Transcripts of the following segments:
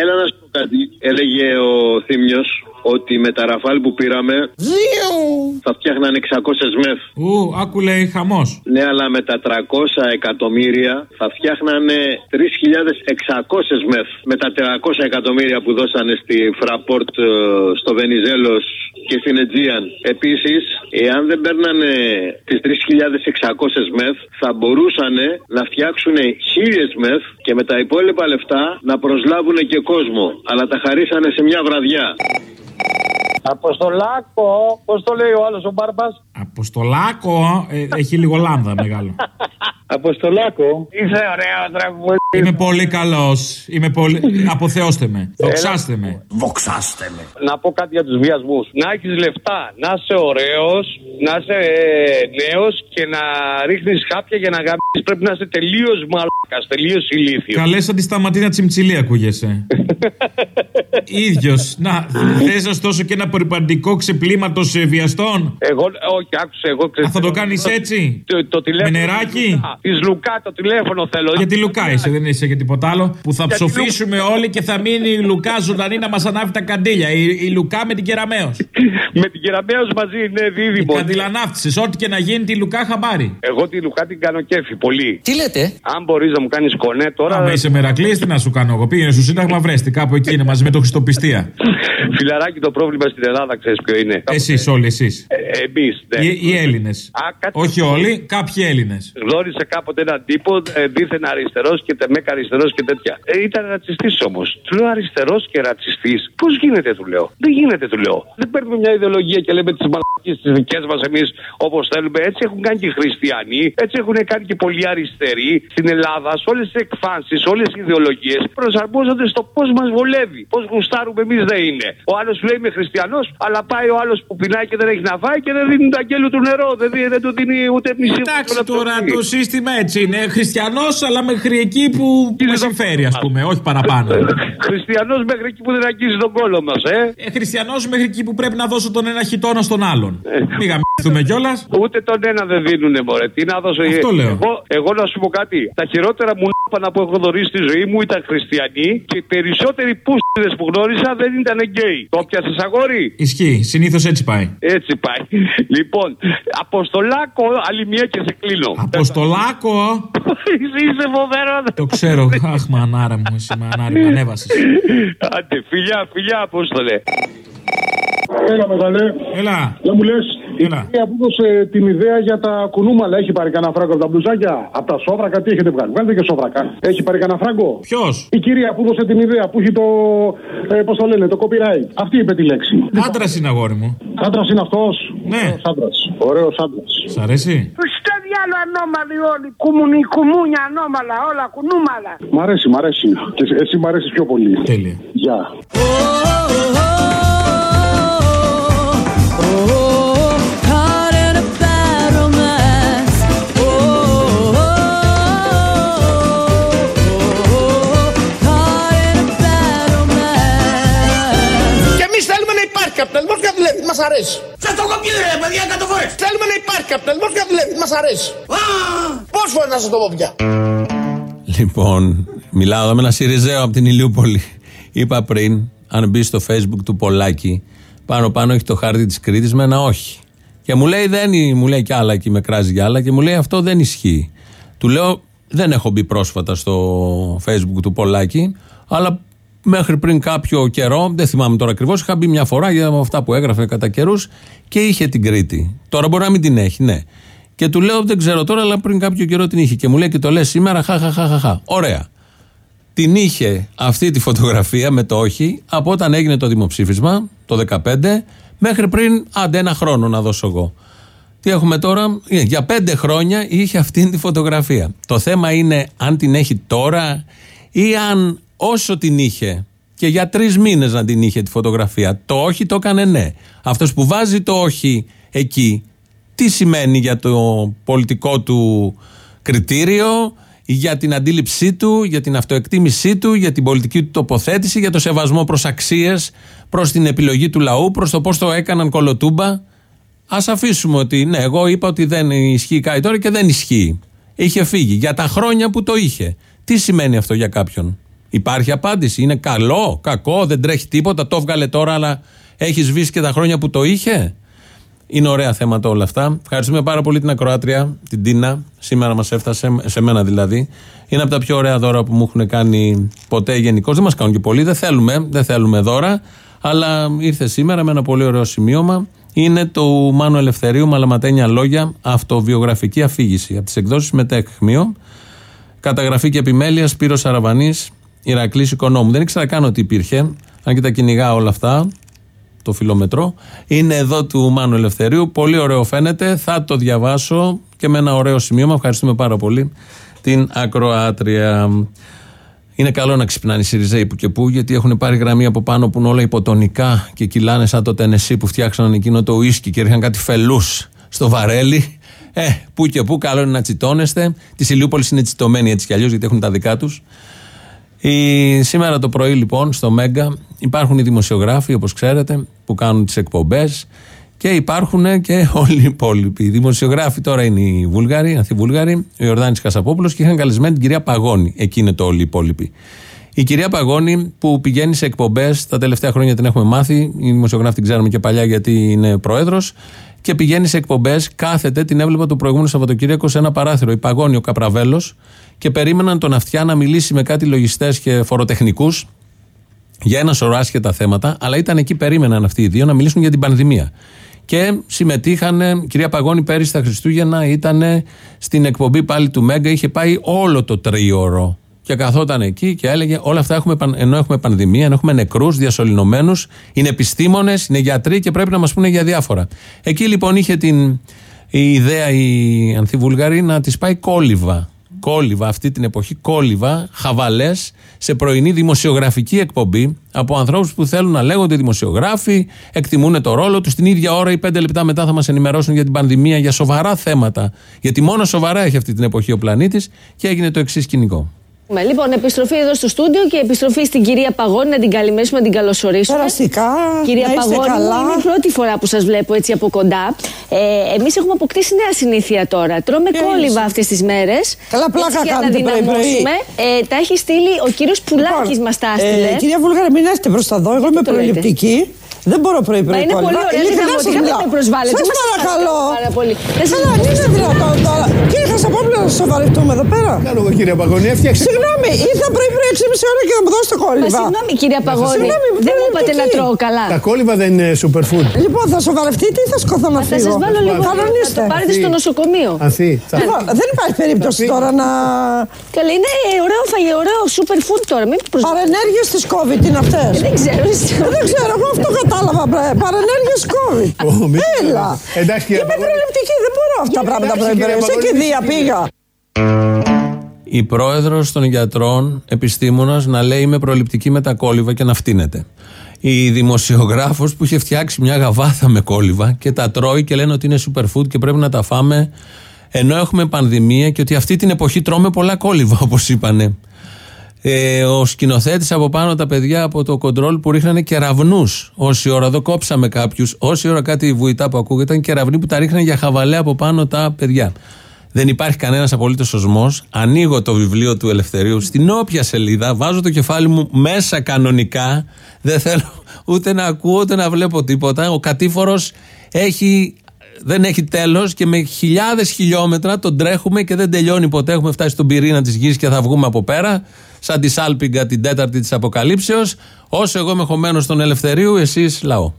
Έλα να σου πω κάτι. Έλεγε ο Θήμιος ότι με τα ραφάλ που πήραμε θα φτιάχνανε 600 μεθ. Ου, άκου λέει χαμός. Ναι, αλλά με τα 300 εκατομμύρια θα φτιάχνανε 3.600 μεθ. Με τα 400 εκατομμύρια που δώσανε στη Fraport ε, στο Βενιζέλος και στην Αιτζίαν. Επίσης, εάν δεν παίρνανε τις 3.600 μεθ, θα μπορούσαν να φτιάξουν 1000 μεθ και με τα υπόλοιπα λεφτά να προσλάβουν και κόσμο. Αλλά τα χαρίσανε σε μια βραδιά. Αποστολάκο, πώς το λέει ο άλλος ο Μπάρμπας; Αποστολάκο, ε, έχει λίγο λάμδα μεγάλο. Αποστολάκο. Είσαι ωραίος τραγούδι. Είμαι πολύ καλός. Είμαι πολύ. Αποθεώστε με. Δοξάστε με. Βοξάστε με. Να πω κάτι για τους βιασμούς. Να έχεις λεφτά, να είσαι ωραίος, να είσαι νέος και να ρίχνεις χάπια για να γαμπήσει. Πρέπει να είσαι τελείως μαλάκας, τελείως ηλίθιος. Καλές αντισταματίνα τσιμτσιλή ακούγεσαι. ίδιος. Να, θες να στώσω και ένα περιπαντικό ξεπλήματος βιαστών; Εγώ, όχι, άκουσε εγώ. Α, θα το κάνεις έτσι; Το, το τηλέφωνο. Με νεράκι. Της Λουκά το τηλέφωνο θέλω. Για τη Λουκά είσαι, δεν είσαι για τίποτα άλλο. Που θα ψοφήσουμε όλοι και θα μείνει η Λουκά ζωντανή να μας ανάβει τα καντήλια. Η, η Λουκά με την Κεραμαίο. με την Κεραμαίο μαζί, ναι, δίδυμο. Καντιλανάφτισε. Ό,τι και να γίνει τη Λουκά χαμπάρι. Εγώ τη Λουκά την κάνω κέφι, πολύ. Τι λέτε; Αν μπορείς να μου κάνεις κονέ τώρα. Αν είσαι μερακλής, τι να σου κάνω εγώ. Πήγαινε στο Σύνταγμα, βρέστη κάπου εκεί είναι μαζί με το Χριστοπιστία. Φιλαράκι, το πρόβλημα στην Ελλάδα ξέρεις ποιο είναι. Εσείς, όλοι εσείς. Ε, Εμείς, ναι. Οι, οι Έλληνες. Όχι όλοι, κάποιοι Έλληνες. Γνώρισε κάποτε έναν τύπο ε, δίθεν αριστερός και τεμέκα αριστερός και τέτοια. Ε, ήταν ρατσιστής όμως. Του λέω αριστερός και ρατσιστής. Πώς γίνεται, του λέω. Δεν γίνεται, του λέω. Δεν παίρνουμε μια ιδεολογία και λέμε τις μαλακίες τις δικές μας εμείς όπως θέλουμε. Έτσι έχουν κάνει και οι χριστιανοί, έτσι έχουν κάνει και πολλοί αριστεροί στην Ελλάδα, σε όλες τις εκφάνσεις, όλες τις ιδεολογίες προσαρμόζονται στο πώς μας βολεύει. Πώς γουστάρουμε εμείς δεν είναι. Ο άλλος σου λέει είμαι χριστιανός, αλλά πάει ο άλλος που πεινάει και δεν έχει να φάει και δεν δίνει το αγγέλου του νερό. Δεν, δίνει, δεν του δίνει ούτε μισή Εντάξει τώρα το σύστημα έτσι είναι. Χριστιανός, αλλά μέχρι εκεί που, που με συμφέρει, ας πούμε, όχι παραπάνω. Χριστιανός μέχρι εκεί που δεν αγγίζει τον κόλο μας, ε. ε Χριστιανός μέχρι εκεί που πρέπει να δώσω τον ένα χιτόνα στον άλλον. Ε. Μην γαμίσουμε κιόλας. Ούτε τον ένα δεν δίνουνε, μωρέ. Τι να δώσω Αυτό λέω. Εγώ, εγώ να σου πω κάτι. Τα χειρότερα μου λάπανα που έχω δωρήσει στη ζωή μου ήταν χριστιανοί και οι περισσότεροι πούστιδε που γνώρισα δεν ήταν γκέι. Το πιασε αγόρι; Ισχύει. Συνήθως έτσι πάει. Έτσι πάει. Λοιπόν, Αποστολάκο, άλλη μία και σε κλείνω. Αποστολάκο! είσαι φοβερό. Το ξέρω. Αχ, μανάρα μου, εσύ μανάρα, με ανέβασες. Άντε, φιλιά, φιλιά, Απόστολε. Έλα, μεγάλε. Έλα. Δεν μου λες. Η Έλα. κυρία που έδωσε την ιδέα για τα κουνούμαλα έχει πάρει κανένα φράγκο από τα μπλουζάκια; Από τα σόβρακα, τι έχετε βγάλει; Βγάλετε και σόβρακα. Έχει πάρει κανένα φράγκο; Ποιος; Η κυρία που έδωσε την ιδέα που έχει το. Ε, Πώ το λένε, το copyright. Αυτή είπε τη λέξη. Άντρα είναι αγόρι μου. Άντρα είναι αυτό. Ναι. Ωραίο άντρα. Σ' αρέσει? Στο διάλο ανώμαλοι όλοι. Κουμουνι, κουμούνια ανώμαλα, όλα κουνούμαλα. Μ' αρέσει, μ' αρέσει. Και εσύ μ' αρέσει πιο πολύ. Τέλεια. Γεια. Και Μας αρέσει. Σας το έχω πει ρε παιδιά εκατό φορές. Θέλουμε να υπάρχει καπιταλισμός και να δουλεύει. Μας αρέσει. Πόσε φορέ να σας το πω πια; Λοιπόν, μιλάω εδώ με ένα Σιριζέο από την Ηλιούπολη. Είπα πριν, αν μπει στο facebook του Πολάκη, πάνω πάνω έχει το χάρτη της Κρήτης με ένα όχι. Και μου λέει, δεν, είναι- μου λέει κι άλλα και με κράζει κι άλλα και μου λέει αυτό δεν ισχύει. Του λέω, δεν έχω μπει πρόσφατα στο facebook του Πολάκη, αλλά μέχρι πριν κάποιο καιρό, δεν θυμάμαι τώρα ακριβώς, είχα μπει μια φορά για αυτά που έγραφε κατά καιρούς και είχε την Κρήτη. Τώρα μπορεί να μην την έχει, ναι. Και του λέω, δεν ξέρω τώρα, αλλά πριν κάποιο καιρό την είχε. Και μου λέει και το λες σήμερα, χαχαχαχαχα. Ωραία. Την είχε αυτή τη φωτογραφία με το όχι από όταν έγινε το δημοψήφισμα το 2015 μέχρι πριν άντε ένα χρόνο να δώσω εγώ. Τι έχουμε τώρα, Ε, για πέντε χρόνια είχε αυτή τη φωτογραφία. Το θέμα είναι αν την έχει τώρα ή αν όσο την είχε και για τρεις μήνες να την είχε τη φωτογραφία. Το όχι το έκανε ναι. Αυτός που βάζει το όχι εκεί, τι σημαίνει για το πολιτικό του κριτήριο, για την αντίληψή του, για την αυτοεκτίμησή του, για την πολιτική του τοποθέτηση, για το σεβασμό προς αξίες, προς την επιλογή του λαού, προς το πώς το έκαναν κολοτούμπα. Ας αφήσουμε ότι ναι, εγώ είπα ότι δεν ισχύει κάτι τώρα και δεν ισχύει. Είχε φύγει για τα χρόνια που το είχε. Τι σημαίνει αυτό για κάποιον; Υπάρχει απάντηση. Είναι καλό, κακό, δεν τρέχει τίποτα. Το έβγαλε τώρα, αλλά έχεις σβήσει και τα χρόνια που το είχε. Είναι ωραία θέματα όλα αυτά. Ευχαριστούμε πάρα πολύ την Ακροάτρια, την Τίνα. Σήμερα μας έφτασε, σε μένα δηλαδή. Είναι από τα πιο ωραία δώρα που μου έχουν κάνει ποτέ γενικώς. Δεν μας κάνουν και πολύ, δεν θέλουμε, δεν θέλουμε δώρα. Αλλά ήρθε σήμερα με ένα πολύ ωραίο σημείωμα. Είναι το Μάνου Ελευθερίου, Μαλαματένια Λόγια, αυτοβιογραφική αφήγηση. Από τις εκδόσεις Μετέκχμιο. Καταγραφή και επιμέλεια Σπύρος Αραβανής, Ηρακλής Οικονόμου. Δεν ήξερα καν ότι υπήρχε, αν και τα κυνηγά όλα αυτά, το φιλομετρό. Είναι εδώ του Μάνου Ελευθερίου. Πολύ ωραίο φαίνεται. Θα το διαβάσω και με ένα ωραίο σημείωμα. Ευχαριστούμε πάρα πολύ την Ακροάτρια. Είναι καλό να ξυπνάνε οι Σιριζέοι που και που, γιατί έχουν πάρει γραμμή από πάνω που είναι όλα υποτονικά και κυλάνε σαν το τενεσί που φτιάξαν εκείνο το ουίσκι και ρίχναν κάτι φελούς στο βαρέλι. Ε, που και που, καλό είναι να τσιτώνεστε. Της Ηλιούπολης είναι τσιτωμένοι έτσι κι αλλιώς, γιατί έχουν τα δικά τους. Σήμερα το πρωί λοιπόν στο Μέγκα υπάρχουν οι δημοσιογράφοι όπως ξέρετε που κάνουν τις εκπομπές και υπάρχουν και όλοι οι υπόλοιποι. Οι δημοσιογράφοι τώρα είναι οι Βούλγαροι, οι Ανθιβούλγαροι, ο Ιορδάνης Κασαπόπουλος και είχαν καλεσμένη την κυρία Παγώνη. Εκεί είναι το όλοι οι υπόλοιποι. Η κυρία Παγώνη που πηγαίνει σε εκπομπές, τα τελευταία χρόνια την έχουμε μάθει, οι δημοσιογράφοι την ξέρουμε και παλιά γιατί είναι πρόεδρος, και πηγαίνει σε εκπομπές, κάθεται, την έβλεπα το προηγούμενο Σαββατοκύριακο σε ένα παράθυρο. Η Παγώνη, ο Καπραβέλος, και περίμεναν τον Αυτιά να μιλήσει με κάτι λογιστές και φοροτεχνικούς για ένα σωρό άσχετα θέματα, αλλά ήταν εκεί, περίμεναν αυτοί οι δύο να μιλήσουν για την πανδημία. Και συμμετείχαν, κυρία Παγώνη πέρυσι τα Χριστούγεννα ήταν στην εκπομπή πάλι του Μέγκα, είχε πάει όλο το τρίωρο. Και καθόταν εκεί και έλεγε: Όλα αυτά έχουμε, ενώ έχουμε πανδημία, ενώ έχουμε νεκρούς, διασωληνωμένους, είναι επιστήμονες, είναι γιατροί και πρέπει να μας πούνε για διάφορα. Εκεί λοιπόν είχε την η ιδέα η Ανθιβούλγαρη να της πάει κόλληβα κόλληβα αυτή την εποχή, κόλληβα, χαβαλές σε πρωινή δημοσιογραφική εκπομπή από ανθρώπους που θέλουν να λέγονται δημοσιογράφοι, εκτιμούν το ρόλο τους. Την ίδια ώρα ή πέντε λεπτά μετά θα μας ενημερώσουν για την πανδημία, για σοβαρά θέματα. Γιατί μόνο σοβαρά έχει αυτή την εποχή ο πλανήτης και έγινε το εξής σκηνικό. Λοιπόν, επιστροφή εδώ στο στούντιο και επιστροφή στην κυρία Παγώνη, να την καλημέσουμε, να την καλωσορίσουμε. Περαστικά. Κυρία να είστε Παγώνη, καλά. είναι η πρώτη φορά που σας βλέπω έτσι από κοντά. Ε, Εμείς έχουμε αποκτήσει νέα συνήθεια τώρα. Τρώμε Ποια κόλληβα είναι; αυτές τις μέρες. Καλά πλάκα για να κάνετε πρωί-πρωί. δυναμώσουμε. Ε, τα έχει στείλει ο κύριος Πουλάκης, Λοιπόν, μας τα έστειλε. Ε, κυρία Βούλγαρη, μην έρθετε προ τα εδώ. Εγώ είμαι το λέτε; προληπτική. Δεν μπορώ πρωί-πρωί. Μα είναι κόλλημα. πολύ ωραία. Ειλικρινά Δεν σας θα μιλάω. με προσβάλλετε. Σας Μας παρακαλώ. πάρα πολύ. Δεν σας Καλά, τι είναι δυνατόν τώρα; Κύριε Χασαπόπουλο, να σοβαρευτούμε εδώ πέρα. Κάνω εγώ κύριε Παγωνή, έφτιαξε. Συγγνώμη, ήρθα πρωί-πρωί 6,5 ώρα και να μου δώσετε Μα κόλλημα. συγγνώμη, κυρία Παγώνη. Συγγνώμη, Δεν μου είπατε να προληπτική. τρώω καλά. Τα κόλληβα δεν είναι superfood. Λοιπόν, θα σοβαρευτείτε ή θα σκοθώ να Θα σας φύγω. βάλω λίγο. Θα Κανονίστε. το πάρετε στο νοσοκομείο. Ανθή. Θα- Λοιπόν, δεν υπάρχει περίπτωση τώρα να. Καλά, είναι ωραίο φαγητό, ωραίο super food τώρα. Μην προσβάλλετε. Παρενέργειες της COVID είναι αυτές. Δεν ξέρω. Δεν ξέρω, εγώ αυτό κατάλαβα. Παρενέργειες COVID. Ω, μη- Έλα. Εντάξει, κύριε Είμαι Παγώνη. προληπτική, δεν μπορώ αυτά τα πράγματα εντάξει, πρωί-πρωί. κύριε Σε Παγώνη, κηδεία κύριε. Πήγα. Η πρόεδρος των γιατρών, επιστήμονας, να λέει είμαι προληπτική με τα κόλληβα και να φτύνεται. Η δημοσιογράφος που είχε φτιάξει μια γαβάθα με κόλληβα και τα τρώει και λένε ότι είναι superfood και πρέπει να τα φάμε ενώ έχουμε πανδημία και ότι αυτή την εποχή τρώμε πολλά κόλληβα, όπως είπανε. Ε, ο σκηνοθέτης από πάνω τα παιδιά από το κοντρόλ που ρίχνανε κεραυνούς. Όση ώρα εδώ κόψαμε κάποιους, όση ώρα κάτι βουητά που ακούγεται, ήταν κεραυνοί που τα ρίχνανε για χαβαλέ από πάνω τα παιδιά. Δεν υπάρχει κανένας απολύτως σωσμό. Ανοίγω το βιβλίο του Ελευθερίου στην όποια σελίδα, βάζω το κεφάλι μου μέσα κανονικά. Δεν θέλω ούτε να ακούω ούτε να βλέπω τίποτα. Ο κατήφορος έχει δεν έχει τέλος και με χιλιάδες χιλιόμετρα τον τρέχουμε και δεν τελειώνει ποτέ. Έχουμε φτάσει στον πυρήνα της γης και θα βγούμε από πέρα. Σαν τη Σάλπιγγα την τέταρτη της Αποκαλύψεως. Όσο εγώ είμαι χωμένος στον Ελευθερίου, εσείς λαό.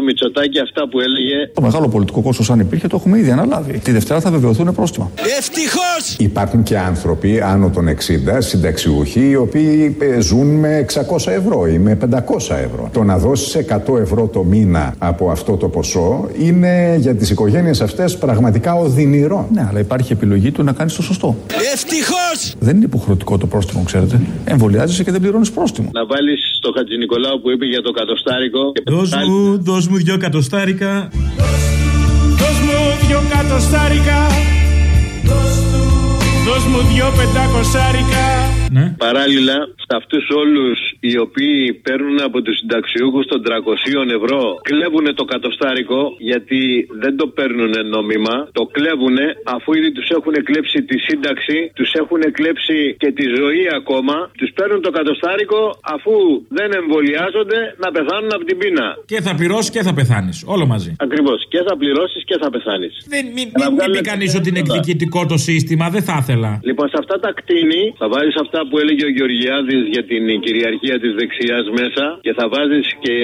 Το μυτσοτάκι αυτά που έλεγε Το μεγάλο πολιτικό κόστος, αν υπήρχε, το έχουμε ήδη αναλάβει. Τη Δευτέρα θα βεβαιωθούν πρόστιμα. Υπάρχουν και άνθρωποι άνω των 60, συνταξιούχοι, οι οποίοι ε, ζουν με 600 ευρώ ή με 500 ευρώ. Το να δώσεις 100 ευρώ το μήνα από αυτό το ποσό είναι για τις οικογένειες αυτές πραγματικά οδυνηρό. Ναι, αλλά υπάρχει επιλογή του να κάνεις το σωστό. Ευτυχώς! Δεν είναι υποχρεωτικό το πρόστιμο, ξέρετε. Εμβολιάζεσαι και δεν πληρώνεις πρόστιμο. να βάλεις το Χατζη Νικολάου που είπε για το κατοστάρικο. Και Δώσ' πάλι- μου, δώσ' μου δυο κατοστάρικα. Δώσ' μου δυο κατοστάρικα Δώσ' μου δυο πεντακοσάρικα. Ναι. Παράλληλα, σε αυτούς όλους οι οποίοι παίρνουν από τους συνταξιούχους των 300 ευρώ, κλέβουν το κατοστάρικο γιατί δεν το παίρνουν νόμιμα. Το κλέβουν αφού ήδη τους έχουν κλέψει τη σύνταξη, τους έχουν κλέψει και τη ζωή ακόμα. Τους παίρνουν το κατοστάρικο αφού δεν εμβολιάζονται να πεθάνουν από την πείνα. Και θα πληρώσεις και θα πεθάνεις. Όλο μαζί. Ακριβώς. Και θα πληρώσεις και θα πεθάνεις. Δεν μην, μην, μην πει κανείς ότι είναι εκδικητικό το σύστημα, δεν θα ήθελα. Λοιπόν, σε αυτά τα κτίνη θα βάλεις αυτά που έλεγε ο Γεωργιάδης για την κυριαρχία της δεξιάς μέσα και θα βάζεις και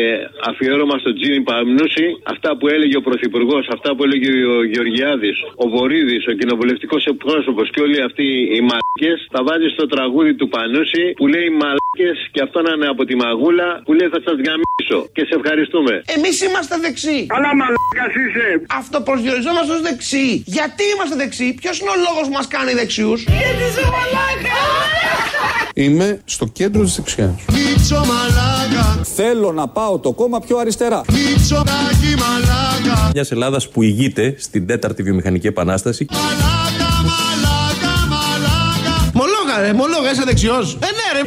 αφιέρωμα στο Τζίμι Παμνούση αυτά που έλεγε ο Πρωθυπουργός, αυτά που έλεγε ο Γεωργιάδης, ο Βορύδης, ο κοινοβουλευτικός εκπρόσωπος και όλοι αυτοί οι μαλάκε. Θα βάζεις το τραγούδι του Πανούση που λέει μαλάκε και αυτό να είναι από τη μαγούλα που λέει θα σας γαμίσω. Και σε ευχαριστούμε. Εμείς είμαστε δεξιοί. Αλλά μαλάκα είσαι. Αυτοπροσδιοριζόμαστε ως δεξιοί. Γιατί είμαστε δεξιοί, ποιος είναι ο λόγος που μας κάνει δεξιούς; Γιατί είσαι μαλάκα. Είμαι στο κέντρο της δεξιά. Μίτσο μαλάκα, Θέλω να πάω το κόμμα πιο αριστερά. μίτσο τάκι μαλάκα, Μια Ελλάδας που ηγείται στην τέταρτη βιομηχανική επανάσταση. μαλάκα, μαλάκα, μαλάκα. Μολόγα ρε, μολόγα, είσαι δεξιός. Ε, ναι, ρε.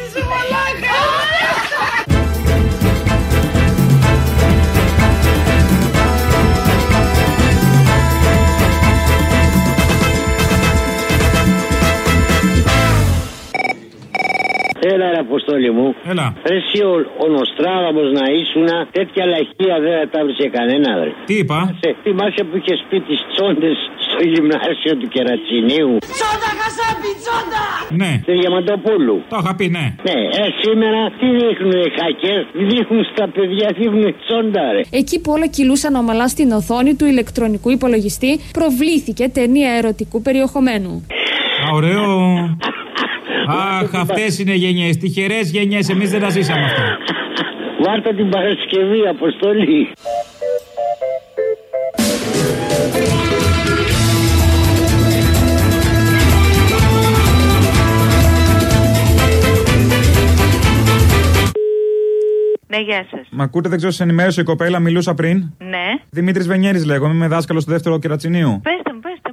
Έλα, ρε Αποστόλη μου. Έλα. Ρε εσύ ο, ο Νοστράδαμος να ήσουν τέτοια λαχεία δεν θα τα βρίσκε κανένα, βρε. Τι είπα; Σε, θυμάσαι που είχε πει τις τσόντες στο γυμνάσιο του Κερατσινίου; Τσόντα χασάπι, τσόντα. Ναι. Στη Διαμαντοπούλου. Το είχα πει, ναι. Ναι, ε, σήμερα τι δείχνουν οι χακές, δείχνουν στα παιδιά, δείχνουν τσόντα, ρε. Εκεί που όλα κυλούσαν ομαλά στην οθόνη του ηλεκτρονικού υπολογιστή, προβλήθηκε ταινία ερωτικού περιεχομένου. Α, ωραίο. Αχ, αυτές είναι γενιές. Τυχερές γενιές. Εμείς δεν τα ζήσαμε αυτά. Βάρτα την Παρασκευή, Αποστολή. Ναι, γεια σας. Μα ακούτε, δεν ξέρω, σε ενημέρωσε η κοπέλα, μιλούσα πριν. Ναι. Δημήτρης Βενιέρης λέγομαι, είμαι δάσκαλο του δεύτερου κερατσινίου. Πέστε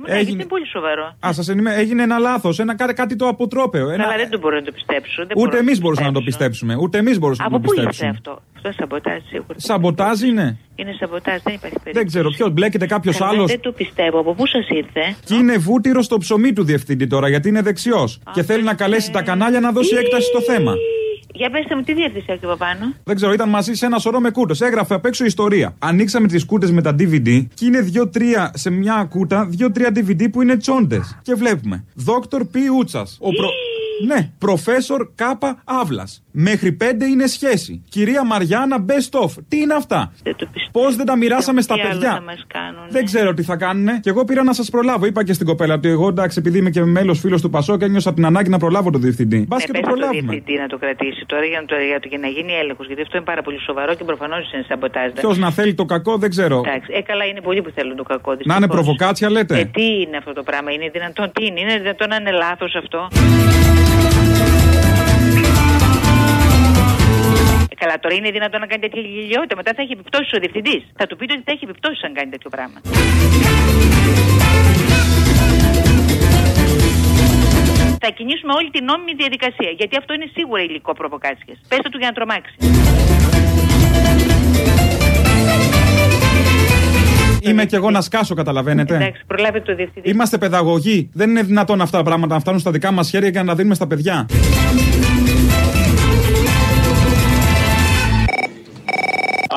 Έγινε- γιατί είναι πολύ σοβαρό. Α, σας ενημέρω. Έγινε ένα λάθος, ένα, κάτι, κάτι το αποτρόπαιο. Ένα... Αλλά δεν το μπορώ να το πιστέψω. Δεν Ούτε μπορώ εμεί το μπορούσαμε να το πιστέψω. πιστέψουμε. Ούτε εμείς μπορούσαμε Από να το πού ήρθε πιστέψουμε. αυτό; Αυτό σαμποτάζ σίγουρα. Σαμποτάζ είναι. Είναι σαμποτάζ, δεν υπάρχει περίπτωση. Δεν ξέρω ποιος, μπλέκεται κάποιος Καλά, άλλος. Δεν το πιστεύω. Από πού σας ήρθε; Και είναι βούτυρο στο ψωμί του διευθυντή τώρα, γιατί είναι δεξιός. Και θέλει να καλέσει τα κανάλια να δώσει έκταση στο θέμα. Για πέστε μου, τι διεύθυνση έχει από πάνω; Δεν ξέρω, ήταν μαζί σε ένα σωρό με κούτε. Έγραφε απ' έξω ιστορία. Ανοίξαμε τις κούτε με τα DVD και είναι δύο-τρία σε μια κούτα, δύο-τρία DVD που είναι τσόντες. Και βλέπουμε. Δόκτωρ Π. Ούτσας. Ο προ... Ναι, προφέσορ Κάπα Αύλας. Μέχρι πέντε είναι σχέση. Κυρία Μαριάννα Best of. Τι είναι αυτά; Πώς δεν τα μοιράσαμε στα Τι άλλο παιδιά; θα μας κάνουν. Δεν ξέρω τι θα κάνουνε. Και εγώ πήρα να σας προλάβω. Είπα και στην κοπέλα ότι εγώ εντάξει, επειδή είμαι και μέλος φίλος του Πασό και ένιωσα την ανάγκη να προλάβω τον διευθυντή. Μπας Ναι, και το πες στο προλάβουμε. διευθυντή να το κρατήσει τώρα για να, το, για, το, για να γίνει έλεγχος. Γιατί αυτό είναι πάρα πολύ σοβαρό και προφανώς είναι σαμποτάζ. Ποιος να θέλει το κακό δεν ξέρω. Εντάξει, ε, καλά είναι πολλοί που θέλουν το κακό. Να είναι δυστυχώς. προβοκάτσια λέτε. Ε, τι είναι αυτό το πράγμα, είναι δυνατόν, τι είναι, είναι δυνατόν να είναι λάθος αυτό; Καλά, τώρα είναι δυνατόν να κάνει τέτοια γελιότητα. Μετά θα έχει επιπτώσεις ο διευθυντής. Θα του πείτε ότι θα έχει επιπτώσεις αν κάνει τέτοιο πράγμα. Θα κινήσουμε όλη την νόμιμη διαδικασία. Γιατί αυτό είναι σίγουρα υλικό προβοκάτσια. Πέστε του για να τρομάξει. Είμαι κι εγώ να σκάσω, καταλαβαίνετε. Εντάξει, προλάβετε το διευθυντή. Είμαστε παιδαγωγοί. Δεν είναι δυνατόν αυτά τα πράγματα να φτάνουν στα δικά μας χέρια και να τα δίνουμε στα παιδιά.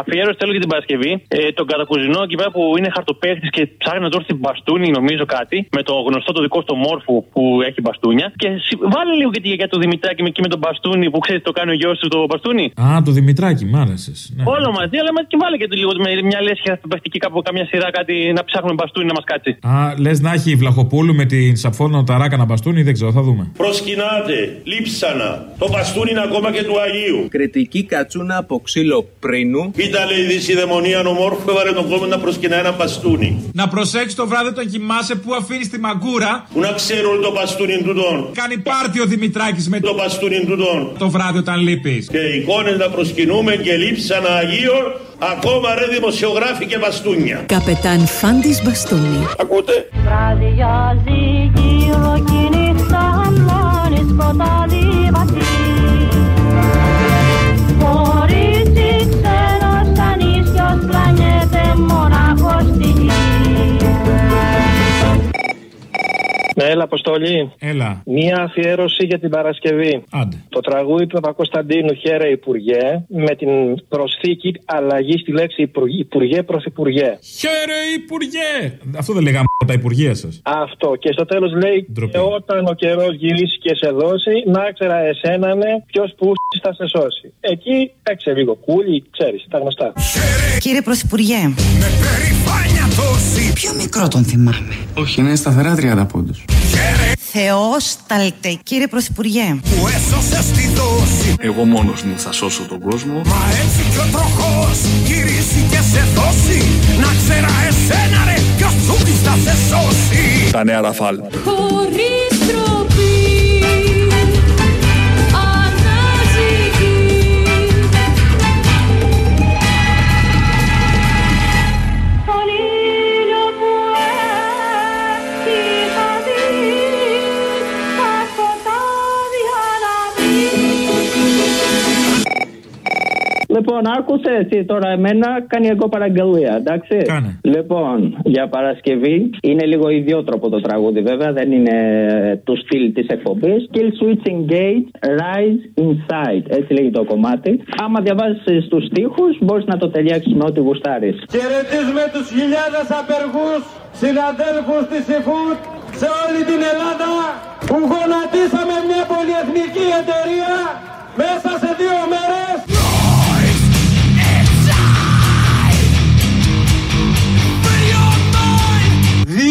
Αφιέρωση θέλω για την Παρασκευή. Ε, τον κατακουζινό εκεί πέρα που είναι χαρτοπέχτη και ψάχνει να του έρθει μπαστούνι, νομίζω κάτι. Με το γνωστό το δικό στο μόρφου που έχει μπαστούνια. Και συ- βάλε λίγο και τη γιαγιά του Δημητράκη με, εκεί με τον μπαστούνι που ξέρεις το κάνει ο γιος του το μπαστούνι. Α, το Δημητράκη, μ' άρεσες. Ναι. Όλο μαζί, αλλά με- και βάλε και το λίγο με μια λέσχη χαρτοπεχτική κάπου καμιά σειρά κάτι να ψάχνουν μπαστούνι να μας κάτσει. Α, λες να έχει η Βλαχοπούλου με την Σαφώνα Ταράκα να μπαστούνι, δεν ξέρω, θα δούμε. Προσκυνάτε, λείψανα, το μπαστούνι είναι ακόμα και του Αγίου. Κριτική κατσούνα από ξύλο πρίνου. Κοίτα λέει δυσιδαιμονία ομόρφου, έβαλε τον κόμμα να προσκυνά ένα μπαστούνι. Να προσέξει το βράδυ τον κοιμάσαι που αφήνεις τη μαγκούρα. Που να ξέρουν το μπαστούνι του τον. Κάνει πάρτι ο Δημητράκης με το μπαστούνι του τον. το βράδυ όταν λείπεις. Και εικόνες να προσκυνούμε και λείψανα Αγίων, ακόμα ρε δημοσιογράφοι και μπαστούνια. Καπετάν Φάντης Μπαστούνι. Ακούτε; Βραδιάζει γύρω και η νύχτα αποστολή έλα, Αποστολή. Έλα. Μία αφιέρωση για την Παρασκευή. Άντε. Το τραγούδι του Παπακοσταντίνου Χαίρε Υπουργέ με την προσθήκη αλλαγή στη λέξη Υπουργέ, υπουργέ Πρωθυπουργέ. Χαίρε Υπουργέ! Αυτό δεν λέγαμε τα υπουργεία σας. Αυτό. Και στο τέλος λέει και όταν ο καιρός γυρίσει και σε δώσει, να ξέρα εσένα ναι, ποιος που θα σε σώσει. Εκεί έξε λίγο κούλι, ξέρεις, τα γνωστά. Κύριε Πρωθυπουργέ. Με περηφάνεια τόση. Πιο μικρό τον θυμάμαι. Όχι, είναι σταθερά 30 πόντους. Θεόσταλτε. Κύριε Πρωθυπουργέ. Που έσωσε στη δόση. Εγώ μόνος μου θα σώσω τον κόσμο. Μα έτσι κι ο τροχός γυρίσει και σε δώσει. Να ξέρα εσένα ρε ποιος σου θα σε σώσει. Τα νέα Ραφάλ. Χωρίς τροπή Λοιπόν, άκουσε εσύ τώρα εμένα, κάνει εγώ παραγγελία, εντάξει. Κάνε. Λοιπόν, για Παρασκευή είναι λίγο ιδιότροπο το τραγούδι, βέβαια, δεν είναι ε, του στυλ της εκπομπής. Kill switching gate, rise inside. Έτσι λέγει το κομμάτι. Άμα διαβάζει τους στίχους, μπορείς να το ταιριάξεις με ό,τι γουστάρεις. Χαιρετίζουμε τους χιλιάδες απεργούς συναδέλφους της ΕΦΟΥΤ σε όλη την Ελλάδα που γονατίσαμε μια πολυεθνική εταιρεία μέσα σε δύο μέρες. 2.016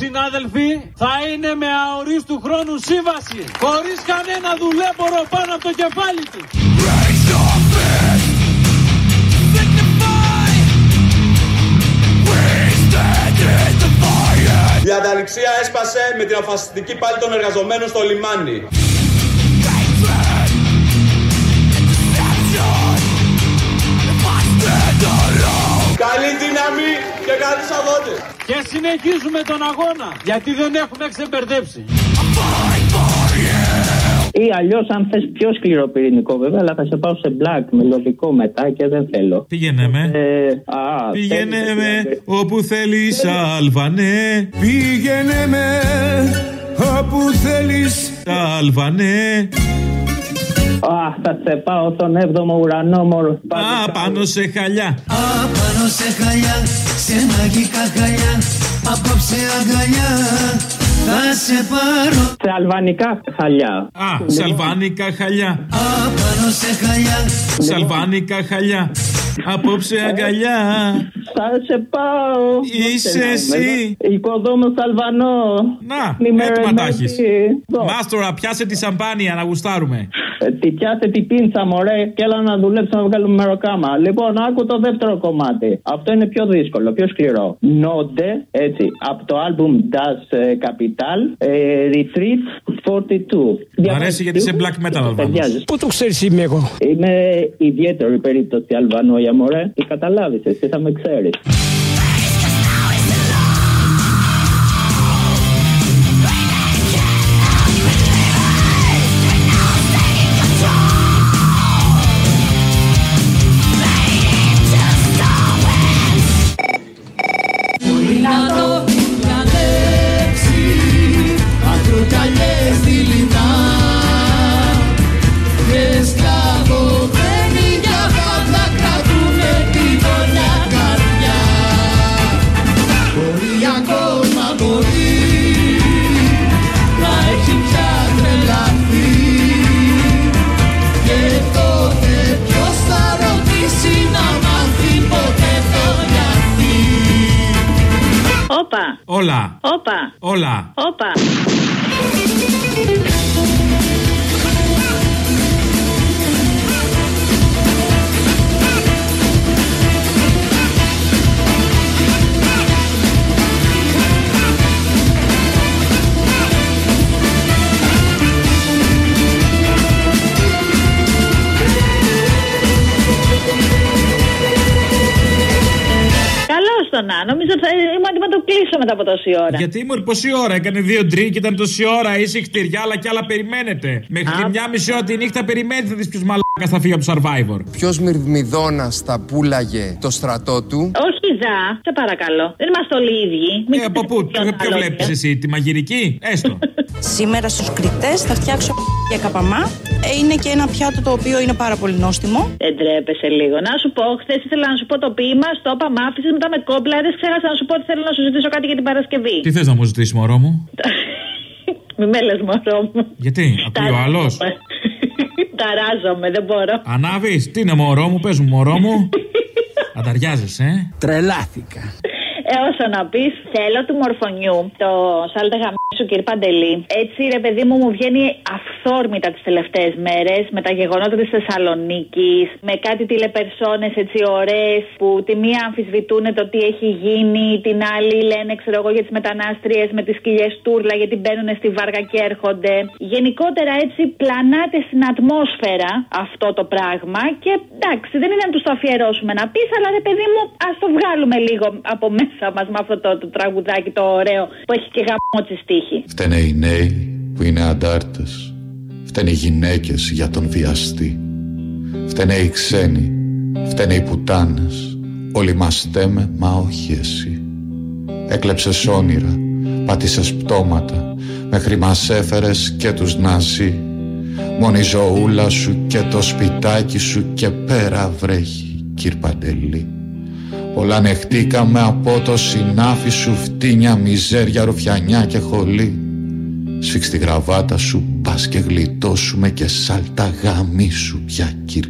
συνάδελφοι θα είναι με αορίστου χρόνου σύμβαση χωρίς κανένα δουλέμπορο πάνω από το κεφάλι του. Η ανταληξία έσπασε με την αφασιστική πάλη των εργαζομένων στο λιμάνι. Καλή δύναμη και καλούς αγώνες. Και συνεχίζουμε τον αγώνα γιατί δεν έχουμε ξεμπερδέψει. Ή αλλιώς, αν θες πιο σκληρό πυρηνικό, βέβαια, αλλά θα σε πάω σε black μελωδικό μετά και δεν θέλω. Πήγαινε με. Ε, α, Πήγαινε θέλεις, με ε, όπου θέλεις Αλβανέ Πήγαινε με όπου θέλεις Αλβανέ Α, θα σε πάω στον 7ο ουρανό, μωρό. Α, πάνω σε χαλιά. Απάνω σε χαλιά, σε μαγικά χαλιά Απόψε αγκαλιά, θα σε πάρω. Σε αλβανικά χαλιά. Α, σαλβάνικα χαλιά. Απάνω σε χαλιά Σαλβάνικα χαλιά Απόψε αγκαλιά Θα σε πάω. Είσαι εσύ. Οικοδόμος Αλβανό. Να, Νημερεμένη. έτοιμα τα έχεις. Εδώ. Μάστορα, πιάσε τη σαμπάνια να γουστάρουμε. Ε, Τι πιάσε την πίντσα, μωρέ, και έλα να δουλέψουμε να βγάλουμε μεροκάμα. Λοιπόν, άκου το δεύτερο κομμάτι. Αυτό είναι πιο δύσκολο, πιο σκληρό. Νόντε, έτσι, από το album Das ε, Capital, ε, Retreat 42. Μ' αρέσει γιατί είσαι black metal Αλβανός. Ταιριάζεις. Πού το ξέρεις είμαι εγώ; Είμαι ιδιαίτερη περίπτωση Αλβανό για μωρέ. Τι καταλάβεις, εσύ θα με ξέρεις. Όλα, όπα, όλα. όπα. Καλώ τον τηλέφωνα. Νομίζω ότι θα ήμουν έτοιμο να το κλείσω μετά από τόση ώρα. Γιατί ήμουν πόση ώρα, έκανε δύο ντρίκ, ήταν τόση ώρα, είσαι χτυριά, αλλά κι άλλα περιμένετε. Μέχρι τη μια μισή ώρα τη νύχτα περιμένετε να δεις ποιος μαλάκας θα φύγει από το survivor. Ποιος μυρμηδόνα θα πούλαγε το στρατό του; Όχι, Ζα, σε παρακαλώ. Δεν είμαστε όλοι οι ίδιοι. Μην Ε, από πού, ποιο, ποιο βλέπεις εσύ, τη μαγειρική, έστω. Σήμερα στους κριτές θα φτιάξω για καπαμά. Ε, Είναι και ένα πιάτο το οποίο είναι πάρα πολύ νόστιμο. Δεν τρέπεσαι λίγο. Να σου πω, χθες ήθελα να σου πω το ποίημα, στο είπα, μ' άφησες, μετά με κόμπλαρε. Ξέχασα να σου πω ότι θέλω να σου ζητήσω κάτι για την Παρασκευή. Τι θες να μου ζητήσεις, μωρό μου; Μη με λες μωρό μου. Γιατί, ακούει ο άλλος; Ταράζομαι, δεν μπορώ. Ανάβεις, τι είναι μωρό μου, πες μου, μωρό μου. Ανταριάζεσαι, ε; Τρελάθηκα. Ε, όσο να πεις, θέλω του μορφωνιού, το σάλτε γαμίσου κύριε Παντελή. Έτσι, ρε παιδί μου, μου βγαίνει αυθόρμητα τις τελευταίες μέρες με τα γεγονότα της Θεσσαλονίκης, με κάτι τηλεπερσόνες έτσι ωραίες που τη μία αμφισβητούν το τι έχει γίνει, την άλλη λένε, ξέρω εγώ, για τις μετανάστριες με τις κοιλιές τούρλα γιατί μπαίνουν στη βάργα και έρχονται. Γενικότερα έτσι πλανάται στην ατμόσφαιρα αυτό το πράγμα και εντάξει, δεν είναι να τους το αφιερώσουμε να πεις, αλλά ρε παιδί μου, ας το βγάλουμε λίγο από μέσα μας με αυτό το, το τραγουδάκι το ωραίο που έχει και γαμό της στίχη. Φταίνε οι νέοι που είναι αντάρτες. Φταίνε οι γυναίκες για τον βιαστή. Φταίνε οι ξένοι Φταίνε οι πουτάνες. Όλοι μας στέμε μα όχι εσύ. Έκλεψες όνειρα Πάτησες πτώματα. Μέχρι μας έφερες και τους ναζί. Μόνη η ζωούλα σου και το σπιτάκι σου Και πέρα βρέχει κύρ Παντελή Πολλά νεχτήκαμε από το συνάφι σου Φτύνια, μιζέρια, ρουφιανιά και χολή. Σφίξ τη γραβάτα σου, πας και γλιτώσουμε Και σάλτα γάμι σου πια κύρ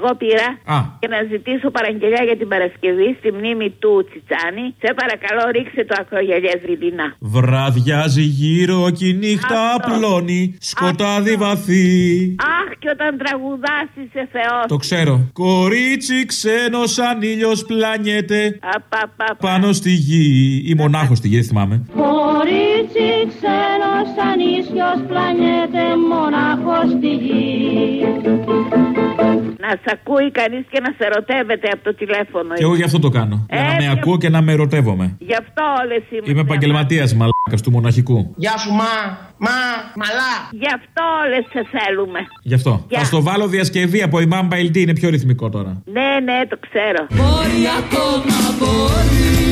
εγώ πήρα Α. για να ζητήσω παραγγελιά για την Παρασκευή στη μνήμη του Τσιτσάνη. Σε παρακαλώ, ρίξε το ακρογιαλιέ Ριβινά. Βραδιάζει γύρω και η νύχτα απλώνει. Σκοτάδι βαθύ. Αχ, και όταν τραγουδάς είσαι Θεός. Το ξέρω. Κορίτσι ξένος σαν ήλιος πλανιέται. Πάνω στη γη. Ή μονάχος στη γη, δεν θυμάμαι. Κορίτσι ξένος σαν ίσιος πλανιέται μονάχος στη γη. Να σ' ακούει κανείς και να σε ερωτεύεται από το τηλέφωνο. Και εγώ γι' αυτό το κάνω. Για να Ε, με ακούω και να με ερωτεύομαι. Γι' αυτό όλες είμαστε. Είμαι επαγγελματίας μαλάκας του μοναχικού. Γεια σου, μα, μα, μαλά. Γι' αυτό όλες σε θέλουμε. Γι' αυτό. Γεια. Θα στο βάλω διασκευή από η Mamba LD, είναι πιο ρυθμικό τώρα. Ναι, ναι, το ξέρω. Μπορεί ακόμα μπορεί